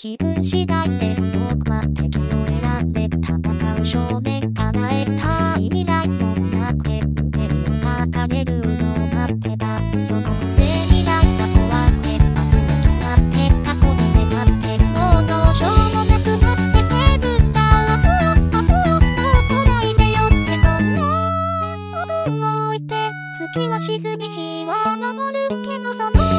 気分次第で僕は敵を選んで戦う正面叶えたい未来もなくて埋める流れるのを待ってたそのせいになった怖くて明日も決まって過去に願ってもうどうしようもなくなってセブンダーだそっとそっと来ないでよってそんな思いで月は沈み日は昇るけどその